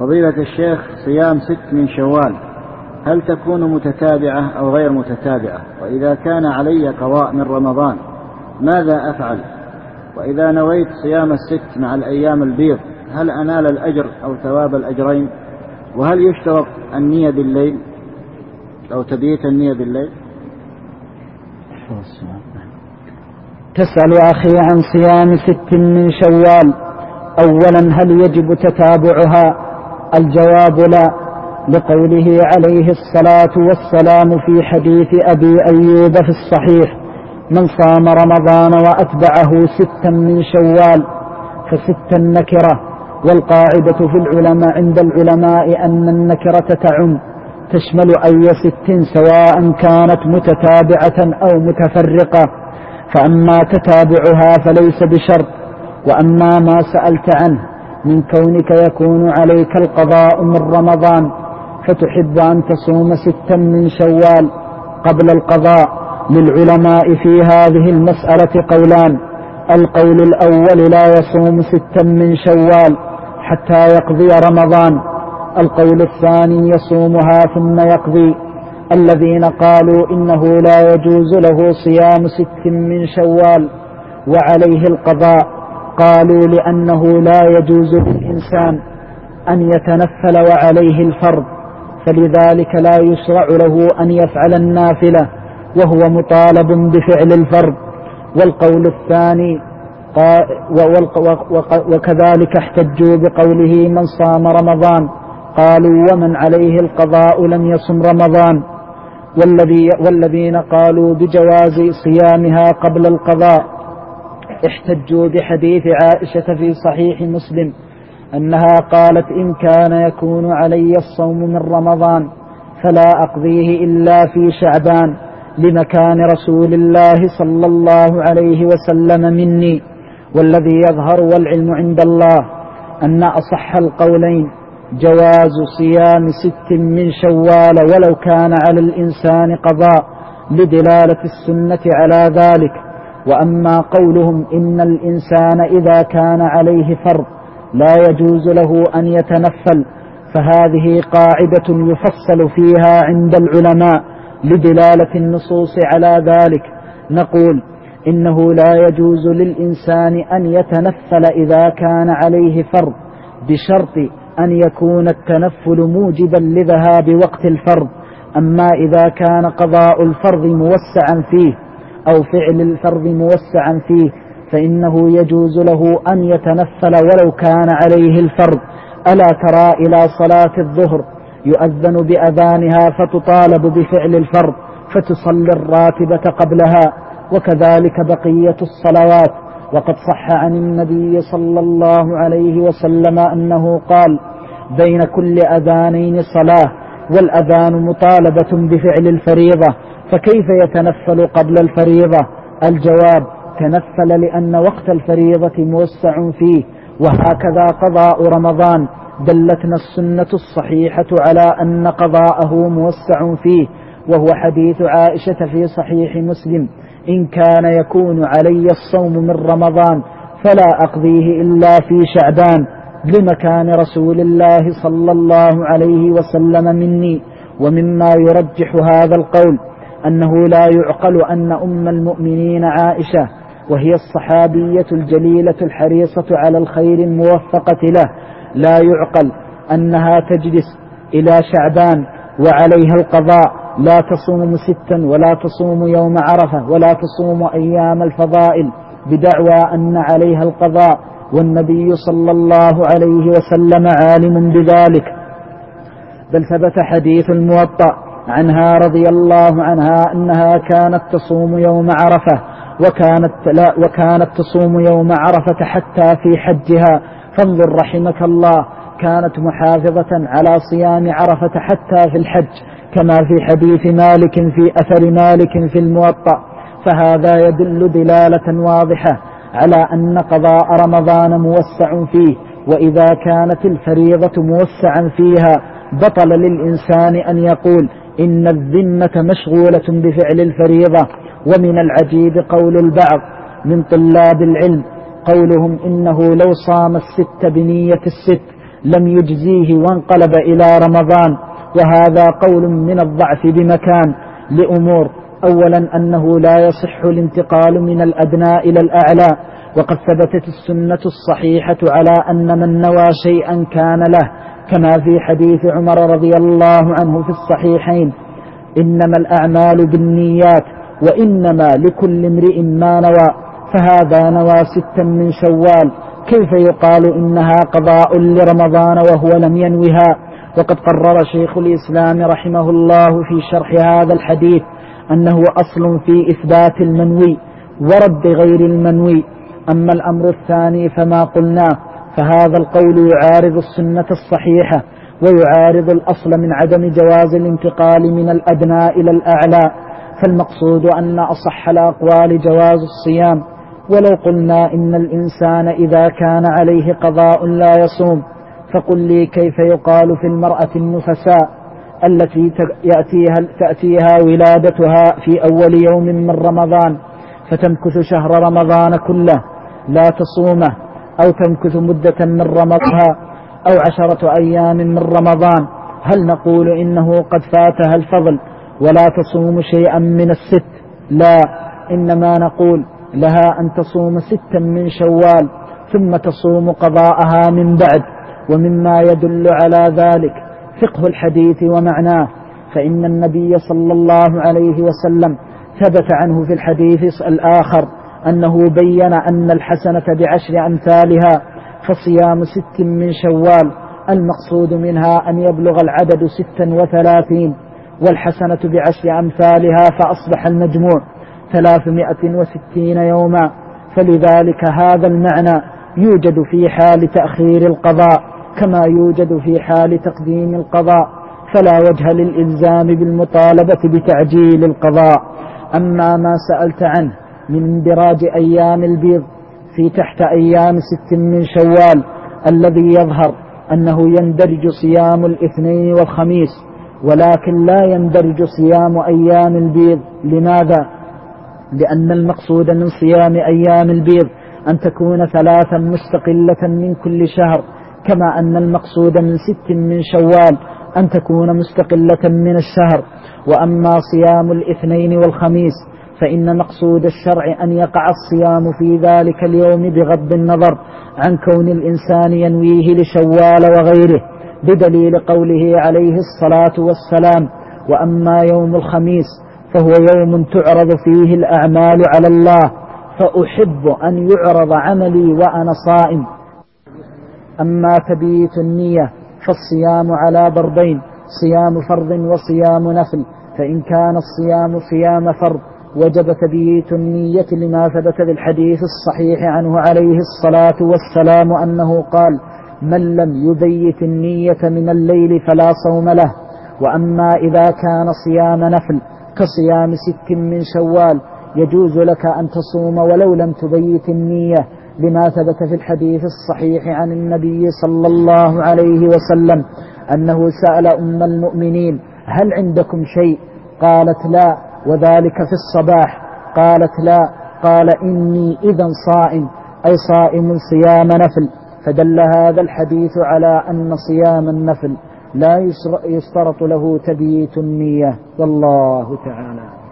فضيلة الشيخ صيام ست من شوال هل تكون متتابعة أو غير متتابعة؟ وإذا كان علي قضاء من رمضان ماذا أفعل؟ وإذا نويت صيام الست مع الأيام البيض هل أنال الأجر أو ثواب الأجرين؟ وهل يشترط النية بالليل؟ أو تبييت النية بالليل. تسأل أخي عن صيام ست من شوال أولا هل يجب تتابعها؟ الجواب لا لقوله عليه الصلاة والسلام في حديث أبي أيوب في الصحيح من صام رمضان وأتبعه ستا من شوال فستا نكرة والقاعدة في العلماء عند العلماء أن النكرة تعم تشمل أي ست سواء كانت متتابعة أو متفرقة فأما تتابعها فليس بشرط وأما ما سألت عنه من كونك يكون عليك القضاء من رمضان فتحب أن تصوم ستا من شوال قبل القضاء. للعلماء في هذه المسألة قولان القول الأول لا يصوم ستا من شوال حتى يقضي رمضان. القول الثاني يصومها ثم يقضي. الذين قالوا إنه لا يجوز له صيام ست من شوال وعليه القضاء. قالوا لأنه لا يجوز للإنسان أن يتنفل وعليه الفرض فلذلك لا يشرع له أن يفعل النافلة وهو مطالب بفعل الفرض. والقول الثاني وكذلك احتجوا بقوله من صام رمضان قالوا ومن عليه القضاء لم يصم رمضان. والذي والذين قالوا بجواز صيامها قبل القضاء احتجوا بحديث عائشة في صحيح مسلم أنها قالت إن كان يكون علي الصوم من رمضان فلا أقضيه إلا في شعبان لمكان رسول الله صلى الله عليه وسلم مني والذي يظهر والعلم عند الله أن أصح القولين جواز صيام ست من شوال ولو كان على الإنسان قضاء لدلالة السنة على ذلك وأما قولهم إن الإنسان إذا كان عليه فرض لا يجوز له أن يتنفل فهذه قاعدة يفصل فيها عند العلماء لدلالة النصوص على ذلك. نقول إنه لا يجوز للإنسان أن يتنفل إذا كان عليه فرض بشرط أن يكون التنفل موجبا لذهاب وقت الفرض. أما إذا كان قضاء الفرض موسعا فيه أو فعل الفرض موسعا فيه فإنه يجوز له أن يتنفل ولو كان عليه الفرض. ألا ترى إلى صلاة الظهر يؤذن بأذانها فتطالب بفعل الفرض فتصلي الراتبة قبلها وكذلك بقية الصلوات. وقد صح عن النبي صلى الله عليه وسلم أنه قال بين كل أذانين صلاة والأذان مطالبة بفعل الفريضة. فكيف يتنفل قبل الفريضة؟ الجواب تنفل لأن وقت الفريضة موسع فيه وهكذا قضاء رمضان. دلتنا السنة الصحيحة على أن قضاءه موسع فيه وهو حديث عائشة في صحيح مسلم. إن كان يكون علي الصوم من رمضان فلا أقضيه إلا في شعبان. لمكان رسول الله صلى الله عليه وسلم مني ومما يرجح هذا القول. أنه لا يعقل أن أم المؤمنين عائشة وهي الصحابية الجليلة الحريصة على الخير الموفقة له لا يعقل أنها تجلس إلى شعبان وعليها القضاء لا تصوم ستا ولا تصوم يوم عرفة ولا تصوم أيام الفضائل بدعوى أن عليها القضاء والنبي صلى الله عليه وسلم عالم بذلك بل ثبت حديث الموطأ عنها رضي الله عنها أنها كانت تصوم يوم عرفة وكانت, لا وكانت تصوم يوم عرفة حتى في حجها. فانظر رحمك الله كانت محافظة على صيام عرفة حتى في الحج كما في حديث مالك في أثر مالك في الموطأ. فهذا يدل دلالة واضحة على أن قضاء رمضان موسع فيه وإذا كانت الفريضة موسعا فيها بطل للإنسان أن يقول إن الذمة مشغولة بفعل الفريضة ومن العجيب قول البعض من طلاب العلم قولهم إنه لو صام الست بنية الست لم يجزيه وانقلب إلى رمضان وهذا قول من الضعف بمكان لأمور. أولا أنه لا يصح الانتقال من الأدنى إلى الأعلى وقد ثبتت السنة الصحيحة على أن من نوى شيئا كان له كما في حديث عمر رضي الله عنه في الصحيحين. إنما الأعمال بالنيات وإنما لكل امرئ ما نوى. فهذا نوى ستا من شوال. كيف يقال إنها قضاء لرمضان وهو لم ينوها؟ وقد قرر شيخ الإسلام رحمه الله في شرح هذا الحديث أنه أصل في إثبات المنوي ورد غير المنوي. أما الأمر الثاني فما قلناه فهذا القول يعارض السنة الصحيحة ويعارض الأصل من عدم جواز الانتقال من الأدنى إلى الأعلى فالمقصود أن أصح الأقوال جواز الصيام. ولو قلنا إن الإنسان إذا كان عليه قضاء لا يصوم فقل لي كيف يقال في المرأة النفساء التي يأتيها تأتيها ولادتها في أول يوم من رمضان فتمكث شهر رمضان كله لا تصومه. أو تمكث مدة من رمضها أو عشرة أيام من رمضان. هل نقول إنه قد فاتها الفضل ولا تصوم شيئا من الست؟ لا إنما نقول لها أن تصوم ستا من شوال ثم تصوم قضاءها من بعد ومما يدل على ذلك فقه الحديث ومعناه. فإن النبي صلى الله عليه وسلم ثبت عنه في الحديث الآخر أنه بين أن الحسنة بعشر أمثالها فصيام ست من شوال المقصود منها أن يبلغ العدد ستا وثلاثين والحسنة بعشر أمثالها فأصبح المجموع ثلاثمائة وستين يوما. فلذلك هذا المعنى يوجد في حال تأخير القضاء كما يوجد في حال تقديم القضاء فلا وجه للإلزام بالمطالبة بتعجيل القضاء. أما ما سألت عنه من اندراج أيام البيض في تحت أيام ست من شوال الذي يظهر أنه يندرج صيام الاثنين والخميس ولكن لا يندرج صيام أيام البيض لماذا؟ لأن المقصود من صيام أيام البيض أن تكون ثلاثا مستقلة من كل شهر كما أن المقصود من ست من شوال أن تكون مستقلة من الشهر وأما صيام الاثنين والخميس فإن مقصود الشرع أن يقع الصيام في ذلك اليوم بغض النظر عن كون الإنسان ينويه لشوال وغيره بدليل قوله عليه الصلاة والسلام وأما يوم الخميس فهو يوم تعرض فيه الأعمال على الله فأحب أن يعرض عملي وأنا صائم. أما تبيت النية فالصيام على ضربين صيام فرض وصيام نفل فإن كان الصيام صيام فرض وجب تبييت النية لما ثبت بالحديث الصحيح عنه عليه الصلاة والسلام أنه قال من لم يبيت النية من الليل فلا صوم له وأما إذا كان صيام نفل كصيام ست من شوال يجوز لك أن تصوم ولو لم تبيت النية لما ثبت في الحديث الصحيح عن النبي صلى الله عليه وسلم أنه سأل أم المؤمنين هل عندكم شيء؟ قالت لا. وذلك في الصباح. قالت لا. قال إني إذا صائم. أي صائم صيام نفل. فدل هذا الحديث على أن صيام النفل لا يشترط له تبييت النية. والله تعالى.